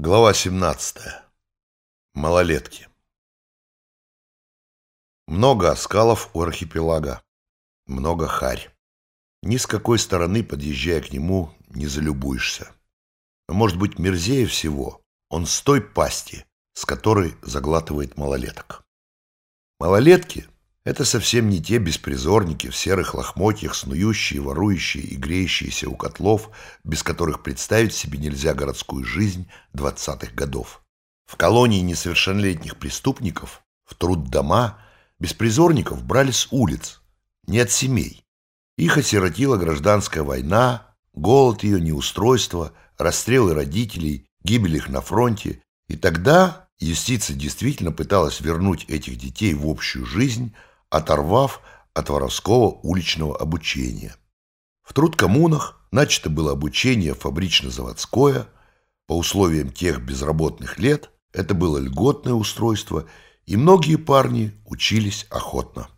Глава 17. Малолетки. Много оскалов у архипелага, много харь. Ни с какой стороны, подъезжая к нему, не залюбуешься. Но, может быть, мерзее всего он с той пасти, с которой заглатывает малолеток. Малолетки — это совсем не те беспризорники в серых лохмотьях, снующие, ворующие и греющиеся у котлов, без которых представить себе нельзя городскую жизнь двадцатых годов. В колонии несовершеннолетних преступников, в труд дома, беспризорников брали с улиц, не от семей. Их осиротила гражданская война, голод ее, неустройство, расстрелы родителей, гибель их на фронте. И тогда юстиция действительно пыталась вернуть этих детей в общую жизнь, оторвав от воровского уличного обучения. В труд-коммунах начато было обучение фабрично-заводское, по условиям тех безработных лет это было льготное устройство, и многие парни учились охотно.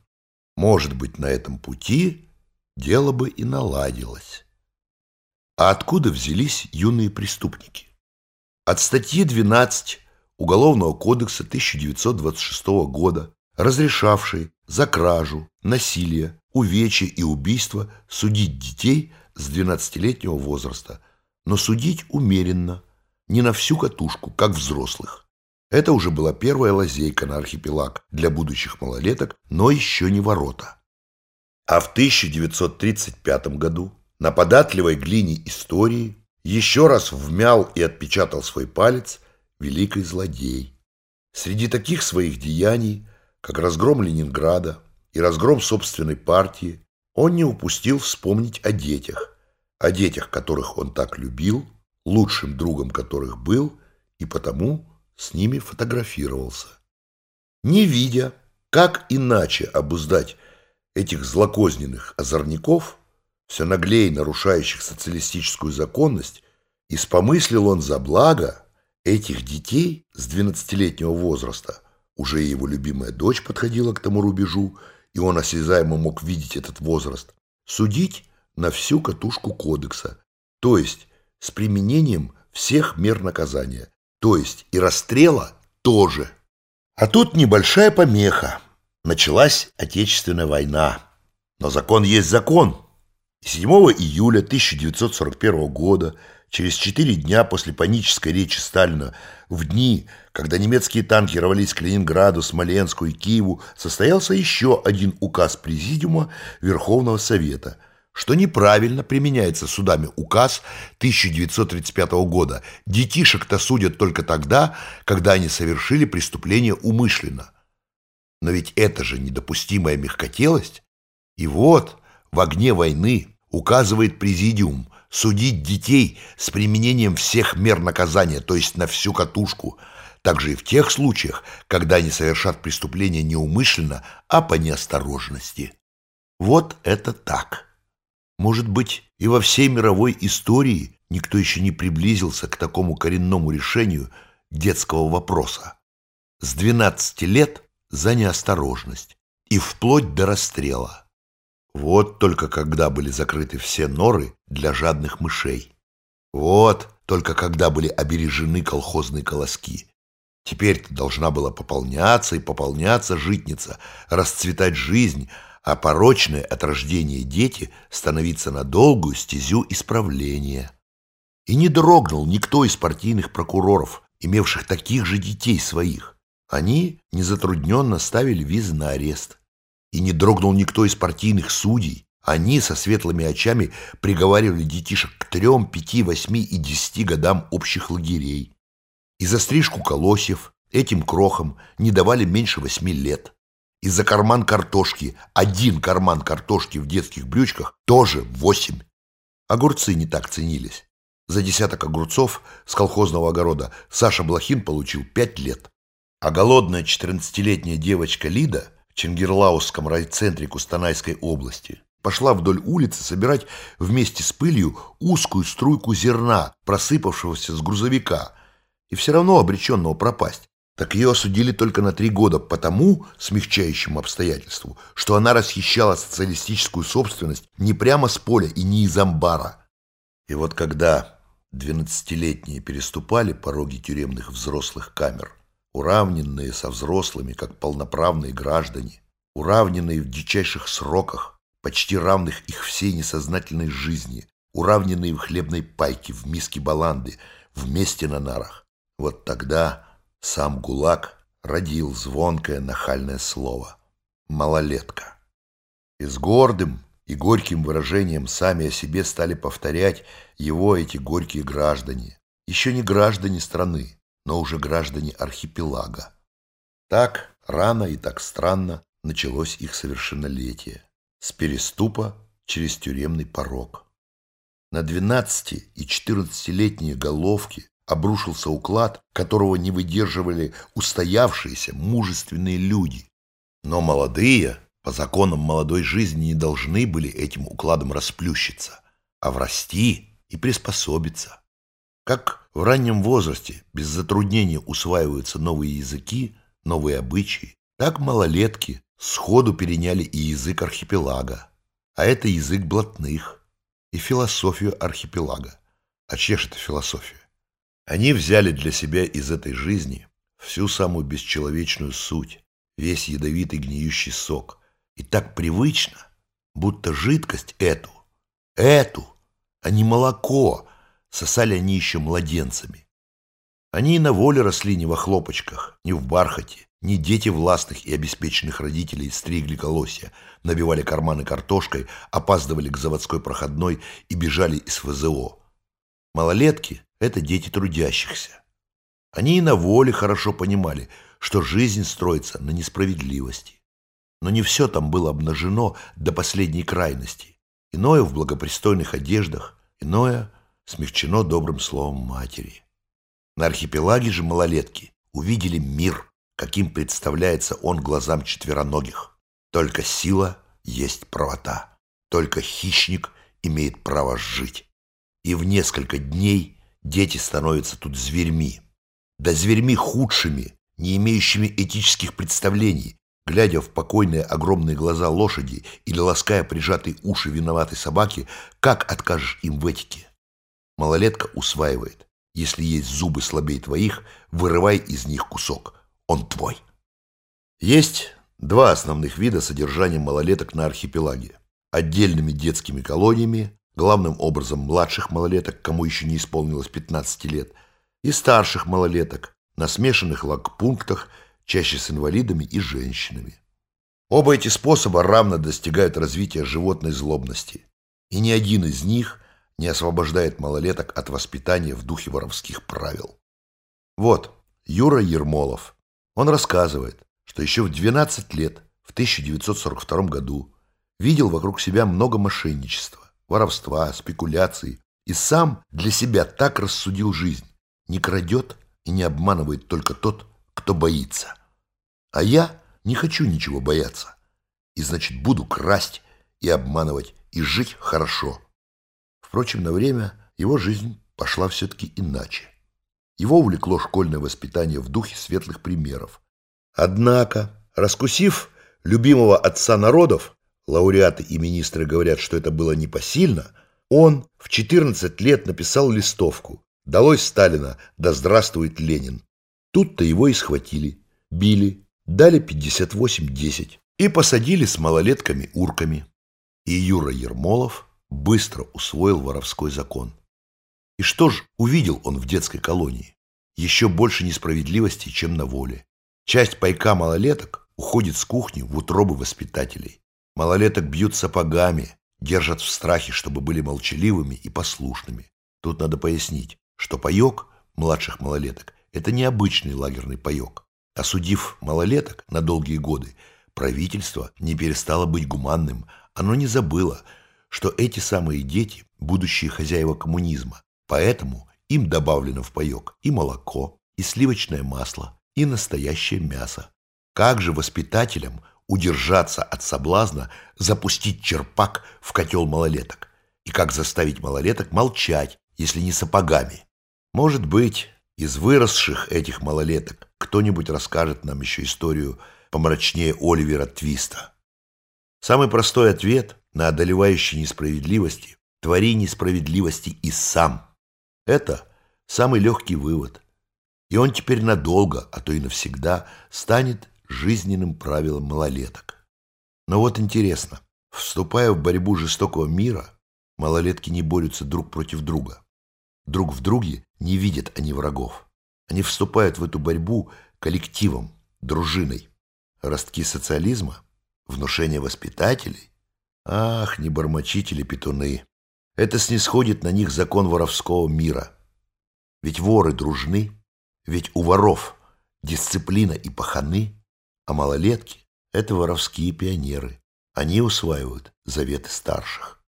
Может быть, на этом пути дело бы и наладилось. А откуда взялись юные преступники? От статьи 12 Уголовного кодекса 1926 года, разрешавшей за кражу, насилие, увечье и убийство судить детей с 12-летнего возраста, но судить умеренно, не на всю катушку, как взрослых. Это уже была первая лазейка на архипелаг для будущих малолеток, но еще не ворота. А в 1935 году на податливой глине истории еще раз вмял и отпечатал свой палец великий злодей. Среди таких своих деяний, как разгром Ленинграда и разгром собственной партии, он не упустил вспомнить о детях, о детях, которых он так любил, лучшим другом которых был, и потому с ними фотографировался. Не видя, как иначе обуздать этих злокозненных озорников, все наглее нарушающих социалистическую законность, испомыслил он за благо этих детей с 12-летнего возраста. Уже его любимая дочь подходила к тому рубежу, и он осязаемо мог видеть этот возраст. Судить на всю катушку кодекса, то есть с применением всех мер наказания, то есть и расстрела тоже. А тут небольшая помеха. Началась Отечественная война. Но закон есть закон. И 7 июля 1941 года, через четыре дня после панической речи Сталина, в дни, когда немецкие танки рвались к Ленинграду, Смоленску и Киеву, состоялся еще один указ Президиума Верховного Совета – что неправильно применяется судами указ 1935 года. Детишек-то судят только тогда, когда они совершили преступление умышленно. Но ведь это же недопустимая мягкотелость. И вот в огне войны указывает президиум судить детей с применением всех мер наказания, то есть на всю катушку, также и в тех случаях, когда они совершат преступление неумышленно, а по неосторожности. Вот это так. Может быть, и во всей мировой истории никто еще не приблизился к такому коренному решению детского вопроса. С 12 лет за неосторожность и вплоть до расстрела. Вот только когда были закрыты все норы для жадных мышей. Вот только когда были обережены колхозные колоски. Теперь-то должна была пополняться и пополняться житница, расцветать жизнь, а порочные от рождения дети становиться на долгую стезю исправления. И не дрогнул никто из партийных прокуроров, имевших таких же детей своих. Они незатрудненно ставили визы на арест. И не дрогнул никто из партийных судей. Они со светлыми очами приговаривали детишек к трем, пяти, восьми и десяти годам общих лагерей. И за стрижку колосьев этим крохам не давали меньше восьми лет. И за карман картошки, один карман картошки в детских брючках, тоже восемь. Огурцы не так ценились. За десяток огурцов с колхозного огорода Саша Блохин получил пять лет. А голодная 14-летняя девочка Лида в Ченгерлаусском райцентре Кустанайской области пошла вдоль улицы собирать вместе с пылью узкую струйку зерна, просыпавшегося с грузовика, и все равно обреченного пропасть так ее осудили только на три года по тому смягчающему обстоятельству, что она расхищала социалистическую собственность не прямо с поля и не из амбара. И вот когда двенадцатилетние переступали пороги тюремных взрослых камер, уравненные со взрослыми, как полноправные граждане, уравненные в дичайших сроках, почти равных их всей несознательной жизни, уравненные в хлебной пайке, в миске баланды, вместе на нарах. Вот тогда сам ГУЛАГ родил звонкое нахальное слово «малолетка». И с гордым и горьким выражением сами о себе стали повторять его эти горькие граждане. Еще не граждане страны, но уже граждане архипелага. Так рано и так странно началось их совершеннолетие. С переступа через тюремный порог. На 12- и 14-летние головки обрушился уклад, которого не выдерживали устоявшиеся мужественные люди. Но молодые, по законам молодой жизни, не должны были этим укладом расплющиться, а врасти и приспособиться. Как в раннем возрасте без затруднений усваиваются новые языки, новые обычаи, так малолетки сходу переняли и язык архипелага, а это язык блатных, и философию архипелага. А чья же это философия? Они взяли для себя из этой жизни всю самую бесчеловечную суть, весь ядовитый гниющий сок. И так привычно, будто жидкость эту, эту, а не молоко, сосали они еще младенцами. Они и на воле росли не во хлопочках, не в бархате, не дети властных и обеспеченных родителей стригли колосья, набивали карманы картошкой, опаздывали к заводской проходной и бежали из ФЗО. Малолетки – это дети трудящихся. Они и на воле хорошо понимали, что жизнь строится на несправедливости. Но не все там было обнажено до последней крайности. Иное в благопристойных одеждах, иное смягчено добрым словом матери. На архипелаге же малолетки увидели мир, каким представляется он глазам четвероногих. Только сила есть правота. Только хищник имеет право жить и в несколько дней дети становятся тут зверьми. Да зверьми худшими, не имеющими этических представлений, глядя в покойные огромные глаза лошади или лаская прижатые уши виноватой собаки, как откажешь им в этике? Малолетка усваивает. Если есть зубы слабее твоих, вырывай из них кусок. Он твой. Есть два основных вида содержания малолеток на архипелаге. Отдельными детскими колониями, главным образом младших малолеток, кому еще не исполнилось 15 лет, и старших малолеток на смешанных лагпунктах, чаще с инвалидами и женщинами. Оба эти способа равно достигают развития животной злобности, и ни один из них не освобождает малолеток от воспитания в духе воровских правил. Вот Юра Ермолов. Он рассказывает, что еще в 12 лет, в 1942 году, видел вокруг себя много мошенничества воровства, спекуляций, и сам для себя так рассудил жизнь. Не крадет и не обманывает только тот, кто боится. А я не хочу ничего бояться. И значит, буду красть и обманывать, и жить хорошо. Впрочем, на время его жизнь пошла все-таки иначе. Его увлекло школьное воспитание в духе светлых примеров. Однако, раскусив любимого отца народов, лауреаты и министры говорят, что это было непосильно, он в 14 лет написал листовку «Долой Сталина, да здравствует Ленин». Тут-то его и схватили, били, дали 58-10 и посадили с малолетками-урками. И Юра Ермолов быстро усвоил воровской закон. И что ж увидел он в детской колонии? Еще больше несправедливости, чем на воле. Часть пайка малолеток уходит с кухни в утробы воспитателей. Малолеток бьют сапогами, держат в страхе, чтобы были молчаливыми и послушными. Тут надо пояснить, что паек младших малолеток – это необычный лагерный паек. Осудив малолеток на долгие годы, правительство не перестало быть гуманным. Оно не забыло, что эти самые дети – будущие хозяева коммунизма. Поэтому им добавлено в паек и молоко, и сливочное масло, и настоящее мясо. Как же воспитателям удержаться от соблазна запустить черпак в котел малолеток и как заставить малолеток молчать, если не сапогами. Может быть, из выросших этих малолеток кто-нибудь расскажет нам еще историю помрачнее Оливера Твиста. Самый простой ответ на одолевающие несправедливости – твори несправедливости и сам. Это самый легкий вывод. И он теперь надолго, а то и навсегда, станет жизненным правилом малолеток. Но вот интересно, вступая в борьбу жестокого мира, малолетки не борются друг против друга. Друг в друге не видят они врагов. Они вступают в эту борьбу коллективом, дружиной. Ростки социализма, внушение воспитателей. Ах, не бормочители петуны. Это снисходит на них закон воровского мира. Ведь воры дружны, ведь у воров дисциплина и паханы, а малолетки — это воровские пионеры. Они усваивают заветы старших.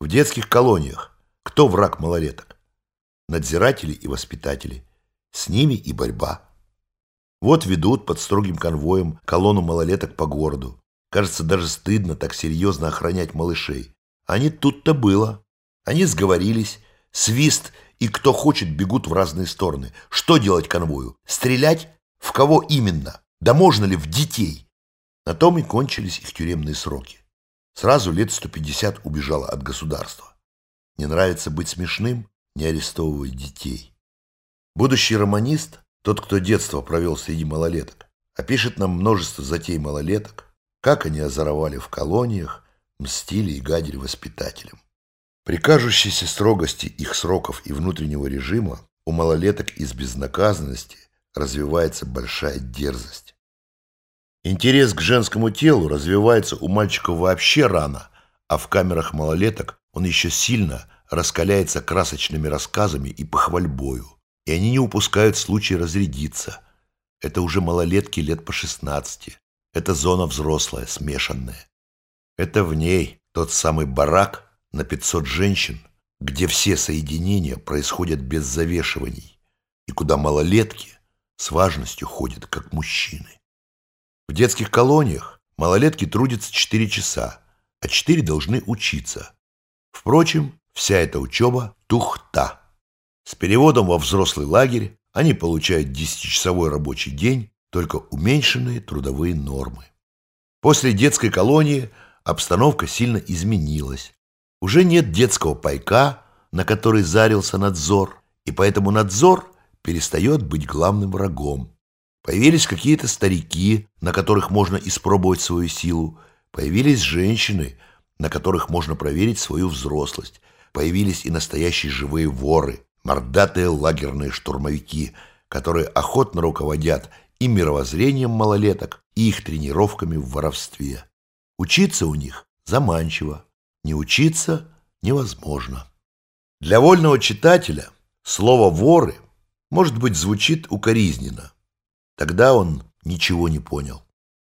В детских колониях кто враг малолеток? Надзиратели и воспитатели. С ними и борьба. Вот ведут под строгим конвоем колонну малолеток по городу. Кажется, даже стыдно так серьезно охранять малышей. Не тут-то было. Они сговорились, свист и кто хочет бегут в разные стороны. Что делать конвою? Стрелять? В кого именно? Да можно ли в детей? На том и кончились их тюремные сроки. Сразу лет 150 убежала от государства. Не нравится быть смешным? Не арестовывай детей. Будущий романист, тот, кто детство провел среди малолеток, опишет нам множество затей малолеток, как они озоровали в колониях, мстили и гадили воспитателям. При кажущейся строгости их сроков и внутреннего режима у малолеток из безнаказанности развивается большая дерзость. Интерес к женскому телу развивается у мальчиков вообще рано, а в камерах малолеток он еще сильно раскаляется красочными рассказами и похвальбою, и они не упускают случая разрядиться. Это уже малолетки лет по 16. Это зона взрослая, смешанная. Это в ней тот самый барак, на 500 женщин, где все соединения происходят без завешиваний и куда малолетки с важностью ходят как мужчины. В детских колониях малолетки трудятся 4 часа, а 4 должны учиться. Впрочем, вся эта учеба – тухта. С переводом во взрослый лагерь они получают 10-часовой рабочий день, только уменьшенные трудовые нормы. После детской колонии обстановка сильно изменилась. Уже нет детского пайка, на который зарился надзор, и поэтому надзор перестает быть главным врагом. Появились какие-то старики, на которых можно испробовать свою силу. Появились женщины, на которых можно проверить свою взрослость. Появились и настоящие живые воры, мордатые лагерные штурмовики, которые охотно руководят и мировоззрением малолеток, и их тренировками в воровстве. Учиться у них заманчиво. Не учиться невозможно. Для вольного читателя слово «воры» может быть звучит укоризненно. Тогда он ничего не понял.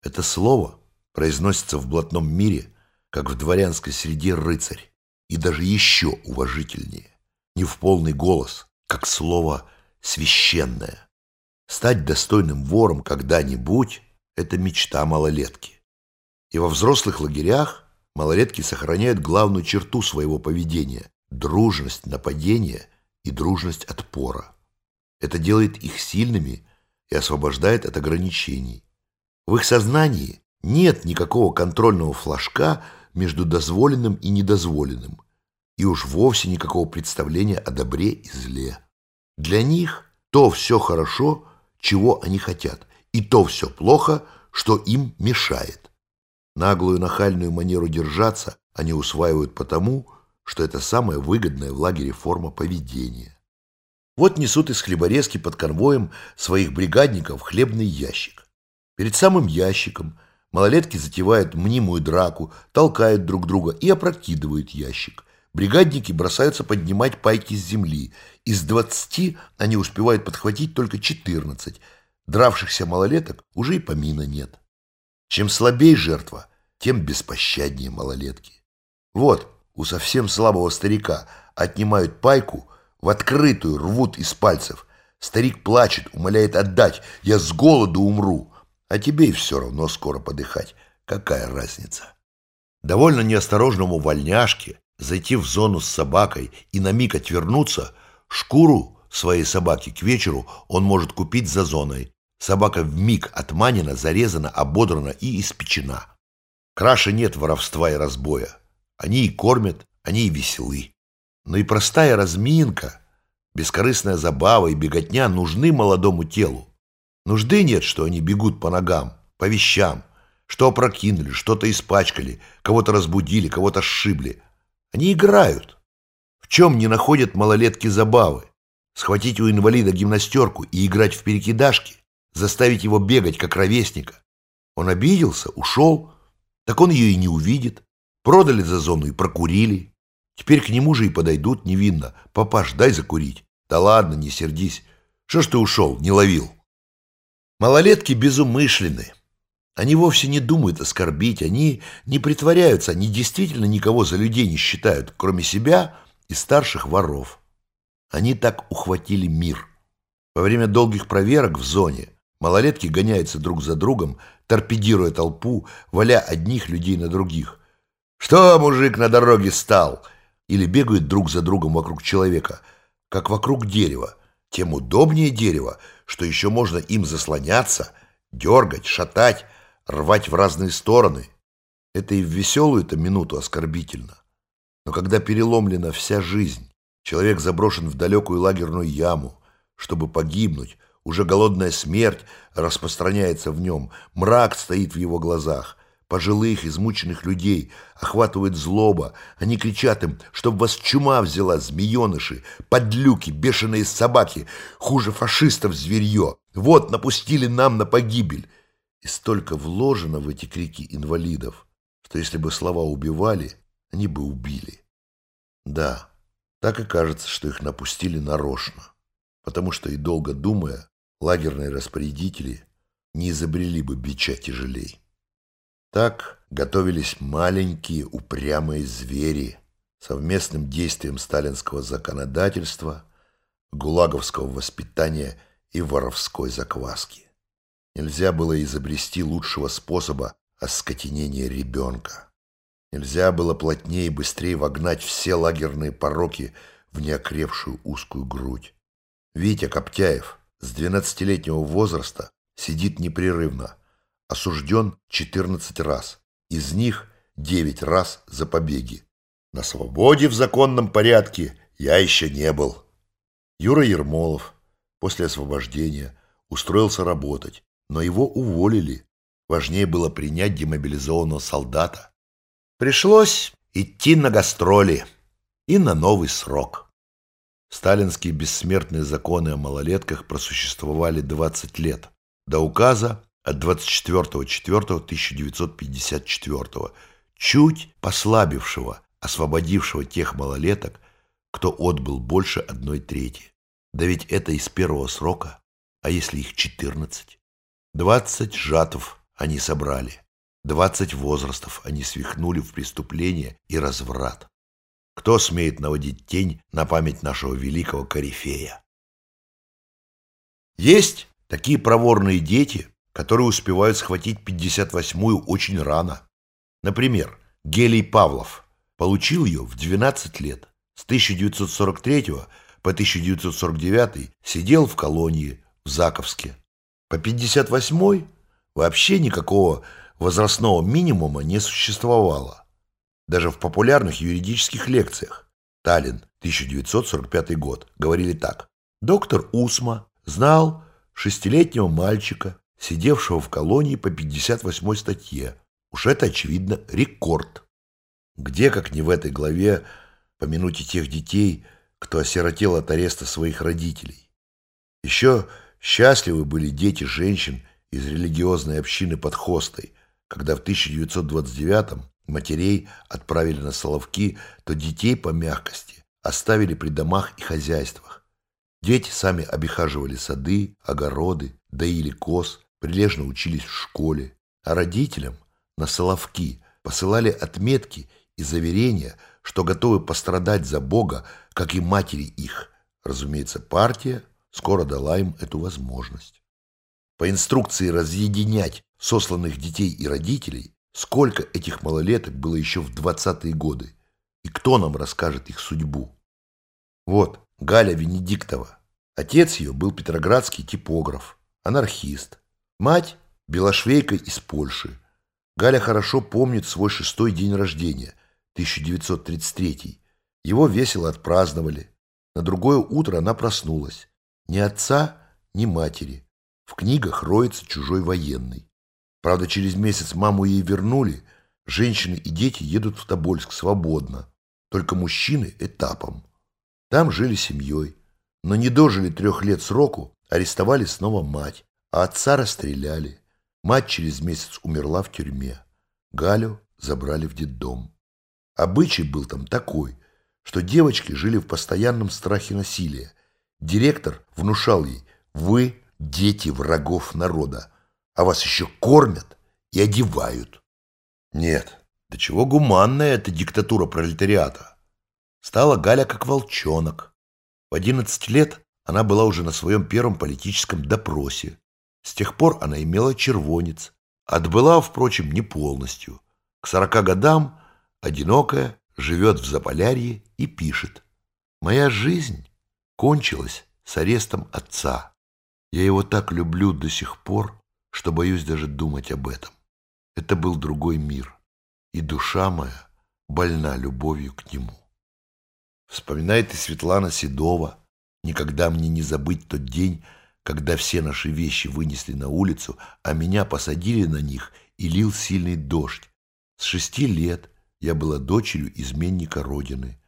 Это слово произносится в блатном мире, как в дворянской среде рыцарь, и даже еще уважительнее, не в полный голос, как слово «священное». Стать достойным вором когда-нибудь – это мечта малолетки. И во взрослых лагерях малолетки сохраняют главную черту своего поведения – дружность нападения и дружность отпора. Это делает их сильными и освобождает от ограничений. В их сознании нет никакого контрольного флажка между дозволенным и недозволенным, и уж вовсе никакого представления о добре и зле. Для них то все хорошо, чего они хотят, и то все плохо, что им мешает. Наглую нахальную манеру держаться они усваивают потому, что это самая выгодная в лагере форма поведения. Вот несут из хлеборезки под конвоем своих бригадников хлебный ящик. Перед самым ящиком малолетки затевают мнимую драку, толкают друг друга и опрокидывают ящик. Бригадники бросаются поднимать пайки с земли. Из двадцати они успевают подхватить только четырнадцать. Дравшихся малолеток уже и помина нет. Чем слабее жертва, тем беспощаднее малолетки. Вот, у совсем слабого старика отнимают пайку, в открытую рвут из пальцев. Старик плачет, умоляет отдать, я с голоду умру. А тебе и все равно скоро подыхать. Какая разница? Довольно неосторожному вольняшке зайти в зону с собакой и на миг отвернуться, шкуру своей собаки к вечеру он может купить за зоной, Собака в миг отманена, зарезана, ободрана и испечена. Краше нет воровства и разбоя. Они и кормят, они и веселы. Но и простая разминка, бескорыстная забава и беготня нужны молодому телу. Нужды нет, что они бегут по ногам, по вещам, что опрокинули, что-то испачкали, кого-то разбудили, кого-то сшибли. Они играют. В чем не находят малолетки забавы? Схватить у инвалида гимнастерку и играть в перекидашки? Заставить его бегать, как ровесника? Он обиделся, ушел. Так он ее и не увидит. Продали за зону и прокурили. Теперь к нему же и подойдут невинно. «Папаш, дай закурить». «Да ладно, не сердись. Что ж ты ушел, не ловил?» Малолетки безумышленны. Они вовсе не думают оскорбить, они не притворяются, они действительно никого за людей не считают, кроме себя и старших воров. Они так ухватили мир. Во время долгих проверок в зоне малолетки гоняются друг за другом, торпедируя толпу, валя одних людей на других. «Что, мужик, на дороге стал?» Или бегают друг за другом вокруг человека, как вокруг дерева. Тем удобнее дерево, что еще можно им заслоняться, дергать, шатать, рвать в разные стороны. Это и в веселую-то минуту оскорбительно. Но когда переломлена вся жизнь, человек заброшен в далекую лагерную яму, чтобы погибнуть, уже голодная смерть распространяется в нем, мрак стоит в его глазах. Пожилых, измученных людей охватывает злоба. Они кричат им, чтоб вас чума взяла, змееныши, подлюки, бешеные собаки, хуже фашистов зверье. Вот, напустили нам на погибель. И столько вложено в эти крики инвалидов, что если бы слова убивали, они бы убили. Да, так и кажется, что их напустили нарочно, потому что и долго думая, лагерные распорядители не изобрели бы бича тяжелей. Так готовились маленькие упрямые звери совместным действием сталинского законодательства, гулаговского воспитания и воровской закваски. Нельзя было изобрести лучшего способа оскотенения ребенка. Нельзя было плотнее и быстрее вогнать все лагерные пороки в неокрепшую узкую грудь. Витя Коптяев с 12-летнего возраста сидит непрерывно, осужден 14 раз, из них 9 раз за побеги. На свободе в законном порядке я еще не был. Юра Ермолов после освобождения устроился работать, но его уволили. Важнее было принять демобилизованного солдата. Пришлось идти на гастроли и на новый срок. Сталинские бессмертные законы о малолетках просуществовали 20 лет, до указа от 24.04.1954, чуть послабившего, освободившего тех малолеток, кто отбыл больше одной трети. Да ведь это из первого срока, а если их 14? 20 жатов они собрали, 20 возрастов они свихнули в преступление и разврат. Кто смеет наводить тень на память нашего великого корифея? Есть такие проворные дети, которые успевают схватить 58-ю очень рано. Например, Гелий Павлов получил ее в 12 лет. С 1943 по 1949 сидел в колонии в Заковске. По 58-й вообще никакого возрастного минимума не существовало. Даже в популярных юридических лекциях Таллин, 1945 год, говорили так. Доктор Усма знал шестилетнего мальчика, сидевшего в колонии по 58 статье. Уж это, очевидно, рекорд. Где, как не в этой главе, помянуть и тех детей, кто осиротел от ареста своих родителей. Еще счастливы были дети женщин из религиозной общины под Хостой, когда в 1929-м матерей отправили на Соловки, то детей по мягкости оставили при домах и хозяйствах. Дети сами обихаживали сады, огороды, доили коз, прилежно учились в школе, а родителям на Соловки посылали отметки и заверения, что готовы пострадать за Бога, как и матери их. Разумеется, партия скоро дала им эту возможность. По инструкции разъединять сосланных детей и родителей, сколько этих малолеток было еще в 20-е годы, и кто нам расскажет их судьбу. Вот, Галя Венедиктова. Отец ее был петроградский типограф, анархист. Мать – белошвейка из Польши. Галя хорошо помнит свой шестой день рождения, 1933 Его весело отпраздновали. На другое утро она проснулась. Ни отца, ни матери. В книгах роется чужой военный. Правда, через месяц маму ей вернули. Женщины и дети едут в Тобольск свободно. Только мужчины этапом. Там жили семьей. Но не дожили трех лет сроку, арестовали снова мать. А отца расстреляли. Мать через месяц умерла в тюрьме. Галю забрали в детдом. Обычай был там такой, что девочки жили в постоянном страхе насилия. Директор внушал ей, вы дети врагов народа, а вас еще кормят и одевают. Нет, до чего гуманная эта диктатура пролетариата. Стала Галя как волчонок. В одиннадцать лет она была уже на своем первом политическом допросе. С тех пор она имела червонец. Отбыла, впрочем, не полностью. К сорока годам, одинокая, живет в Заполярье и пишет. «Моя жизнь кончилась с арестом отца. Я его так люблю до сих пор, что боюсь даже думать об этом. Это был другой мир, и душа моя больна любовью к нему». Вспоминает и Светлана Седова. «Никогда мне не забыть тот день, когда все наши вещи вынесли на улицу, а меня посадили на них, и лил сильный дождь. С шести лет я была дочерью изменника Родины.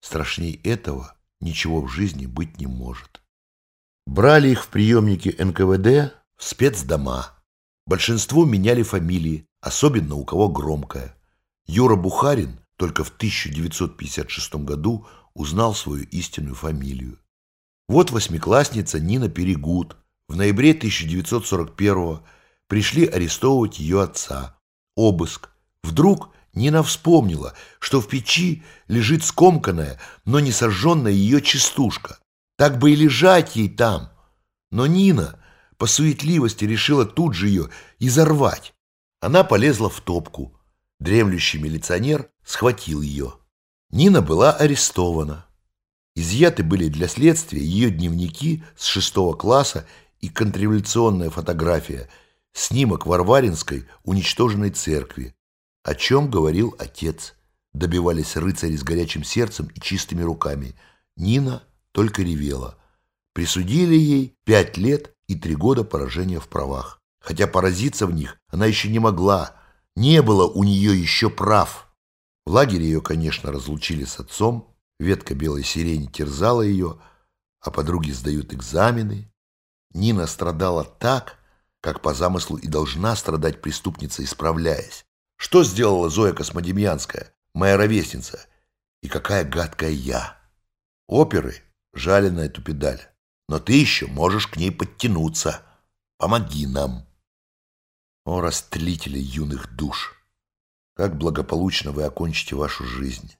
Страшней этого ничего в жизни быть не может. Брали их в приемники НКВД в спецдома. Большинству меняли фамилии, особенно у кого громкая. Юра Бухарин только в 1956 году узнал свою истинную фамилию. Вот восьмиклассница Нина Перегуд. В ноябре 1941 пришли арестовывать ее отца. Обыск. Вдруг Нина вспомнила, что в печи лежит скомканная, но не сожженная ее частушка. Так бы и лежать ей там. Но Нина по суетливости решила тут же ее изорвать. Она полезла в топку. Дремлющий милиционер схватил ее. Нина была арестована. Изъяты были для следствия ее дневники с шестого класса и контрреволюционная фотография, снимок Варваринской уничтоженной церкви, о чем говорил отец. Добивались рыцари с горячим сердцем и чистыми руками. Нина только ревела. Присудили ей пять лет и три года поражения в правах. Хотя поразиться в них она еще не могла. Не было у нее еще прав. В лагере ее, конечно, разлучили с отцом, Ветка белой сирени терзала ее, а подруги сдают экзамены. Нина страдала так, как по замыслу и должна страдать преступница, исправляясь. Что сделала Зоя Космодемьянская, моя ровесница? И какая гадкая я! Оперы жали на эту педаль, но ты еще можешь к ней подтянуться. Помоги нам. О, растлители юных душ! Как благополучно вы окончите вашу жизнь!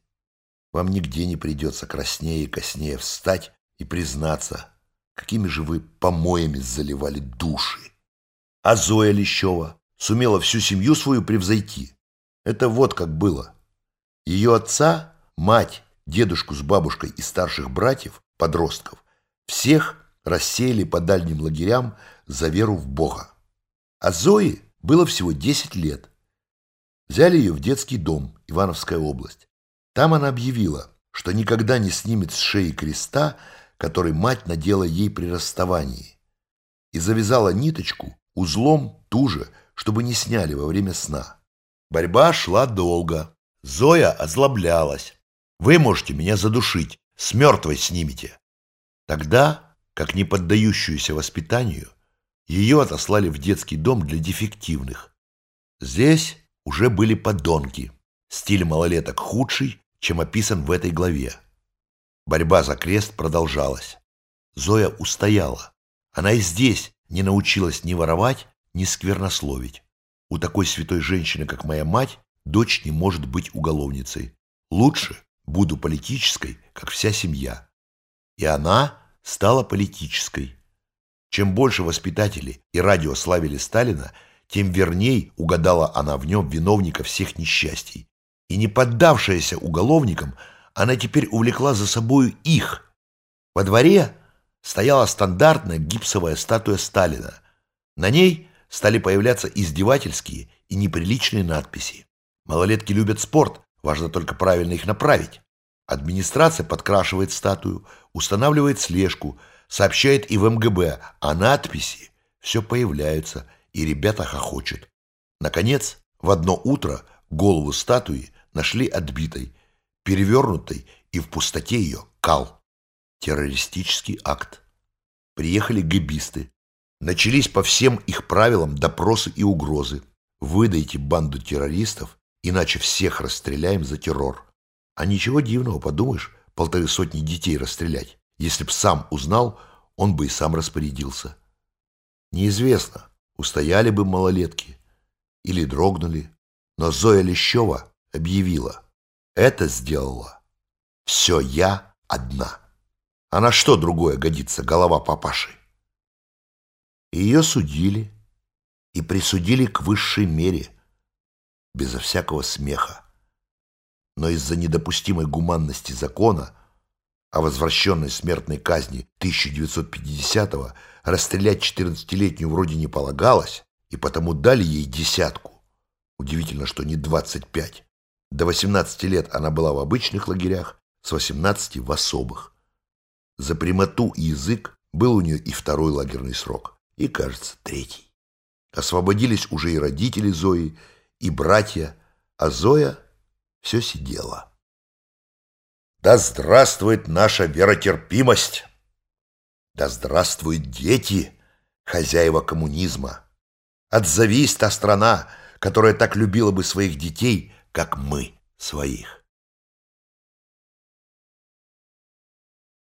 Вам нигде не придется краснее и коснее встать и признаться, какими же вы помоями заливали души. А Зоя Лещева сумела всю семью свою превзойти. Это вот как было. Ее отца, мать, дедушку с бабушкой и старших братьев, подростков, всех рассеяли по дальним лагерям за веру в Бога. А Зои было всего 10 лет. Взяли ее в детский дом, Ивановская область. Там она объявила, что никогда не снимет с шеи креста, который мать надела ей при расставании, и завязала ниточку узлом ту же, чтобы не сняли во время сна. Борьба шла долго. Зоя озлоблялась. «Вы можете меня задушить, с мертвой снимете». Тогда, как не поддающуюся воспитанию, ее отослали в детский дом для дефективных. Здесь уже были подонки. Стиль малолеток худший, чем описан в этой главе. Борьба за крест продолжалась. Зоя устояла. Она и здесь не научилась ни воровать, ни сквернословить. У такой святой женщины, как моя мать, дочь не может быть уголовницей. Лучше буду политической, как вся семья. И она стала политической. Чем больше воспитатели и радио славили Сталина, тем верней угадала она в нем виновника всех несчастий и не поддавшаяся уголовникам, она теперь увлекла за собою их. Во дворе стояла стандартная гипсовая статуя Сталина. На ней стали появляться издевательские и неприличные надписи. Малолетки любят спорт, важно только правильно их направить. Администрация подкрашивает статую, устанавливает слежку, сообщает и в МГБ, а надписи все появляются, и ребята хохочут. Наконец, в одно утро голову статуи нашли отбитой, перевернутой, и в пустоте ее кал. Террористический акт. Приехали гибисты. Начались по всем их правилам допросы и угрозы. Выдайте банду террористов, иначе всех расстреляем за террор. А ничего дивного, подумаешь, полторы сотни детей расстрелять. Если б сам узнал, он бы и сам распорядился. Неизвестно, устояли бы малолетки или дрогнули, но Зоя Лещева объявила, это сделала все я одна. А на что другое годится голова папаши? Ее судили и присудили к высшей мере, безо всякого смеха. Но из-за недопустимой гуманности закона о возвращенной смертной казни 1950-го расстрелять 14-летнюю вроде не полагалось, и потому дали ей десятку. Удивительно, что не 25. До 18 лет она была в обычных лагерях, с 18 в особых. За прямоту и язык был у нее и второй лагерный срок, и, кажется, третий. Освободились уже и родители Зои, и братья, а Зоя все сидела. Да здравствует наша веротерпимость! Да здравствуют дети, хозяева коммунизма! Отзовись та страна, которая так любила бы своих детей, как мы своих.